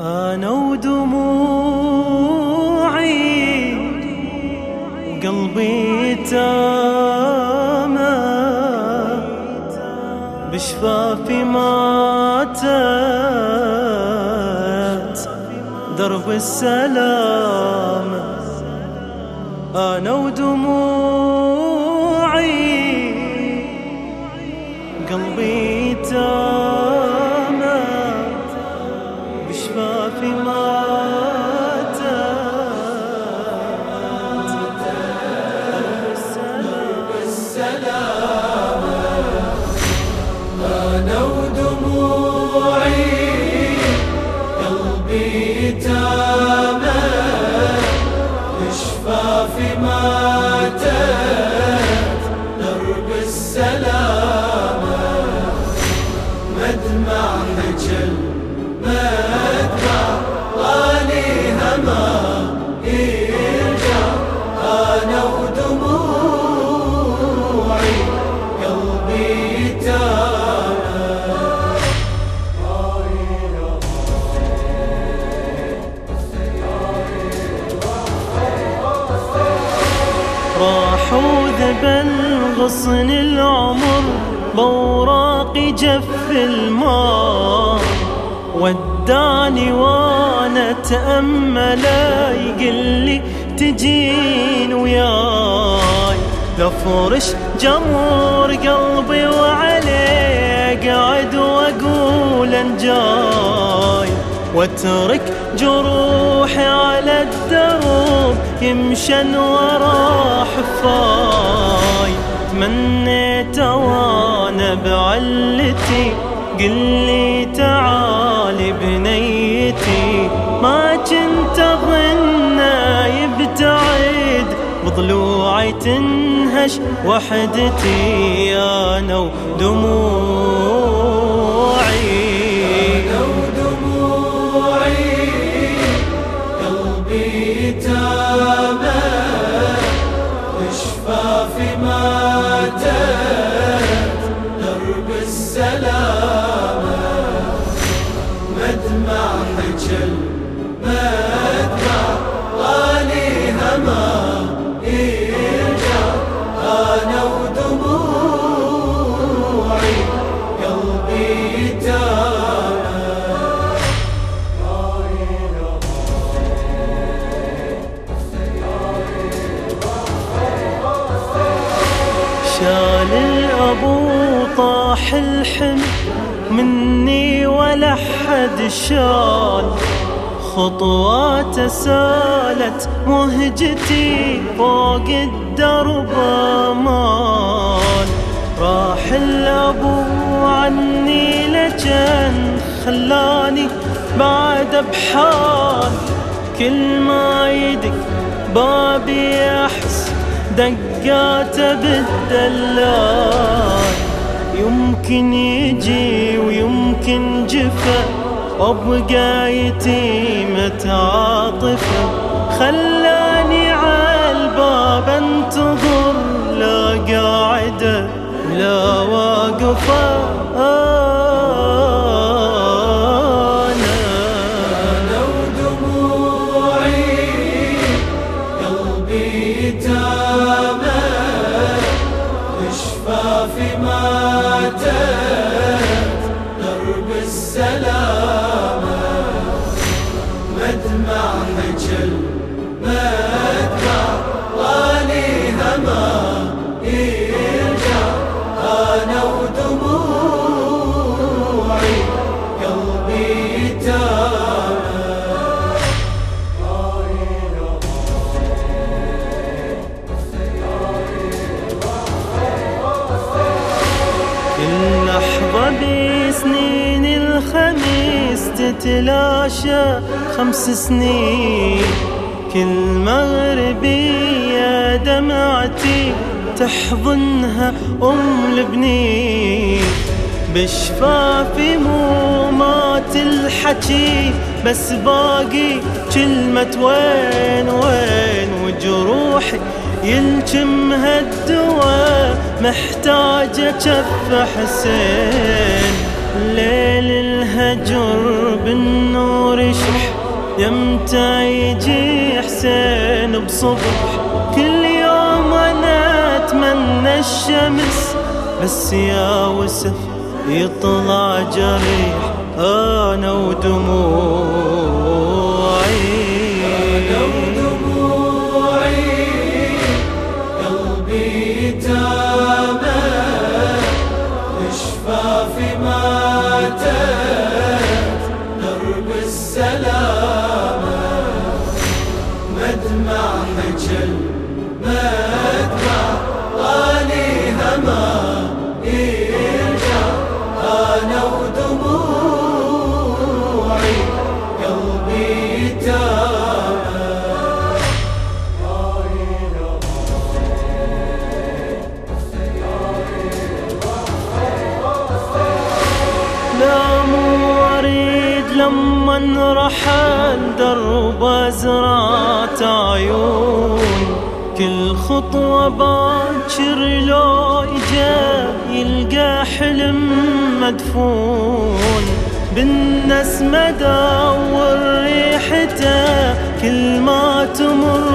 أنا ودموعي وقلبي تامى بشفافي ماتت درب السلام أنا ودموعي قلبي راح وذبل غصن العمر بوراق جف الماء وداني وأنا اتامل لي تجين وياي. لفرش جمر قلبي وعليه قاعد وأقول أنجاي. واترك جروحي على الدرب يمشن ورا حفاي. تمنيت وأنا بعلتي قل لي تعالي بنيتي. ما كنت أظن يبتعد بضلوعي تنهش وحدتي أنا ودموعي قلبي طاح الحلم مني ولا حد شال. خطواته سالت مهجتي فوق الدرب مال راح الأبو عني لجن خلاني بعد بحال. كل ما يدق بابي احس دقاته بالدلال. يمكن يجي ويمكن جفا وابقى يتيمة عاطفة خلاني عالباب انتظر لا قاعدة لا واقفة. السلامة. مدمع تتلاشى خمس سنين. كل مغربية دمعتي تحضنها أم البنين بشفافي مو مات الحكي بس باقي كلمة وين وين وجروحي يلجمها الدواء محتاجة جف حسين. ليل الهجر بالنور يشوف يمتى يجي حسين بصبح. كل يوم أنا أتمنى الشمس بس يا وسف يطلع جريح. أنا ودموعي لما رحل درب أزرات عيون. كل خطوة باكر لو اجا يلقى حلم مدفون بالنسمة دور ريحته كل ما تمر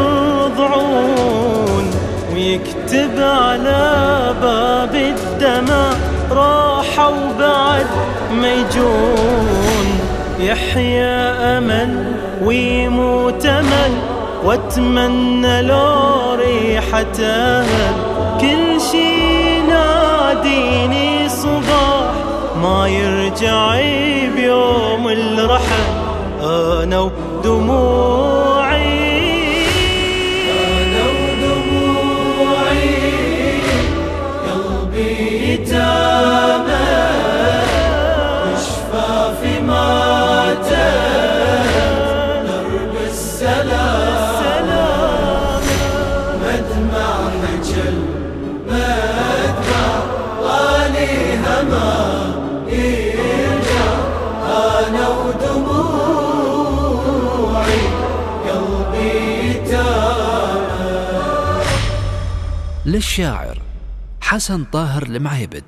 ضعون. ويكتب على باب الدماء راحة وبعد ما يجون. يحيا أمل ويموت أمل واتمنى لو ريحة أهل كل شي ناديني صباح ما يرجع بيوم الرحل. أنا ودموعي للشاعر حسن طاهر المعيبد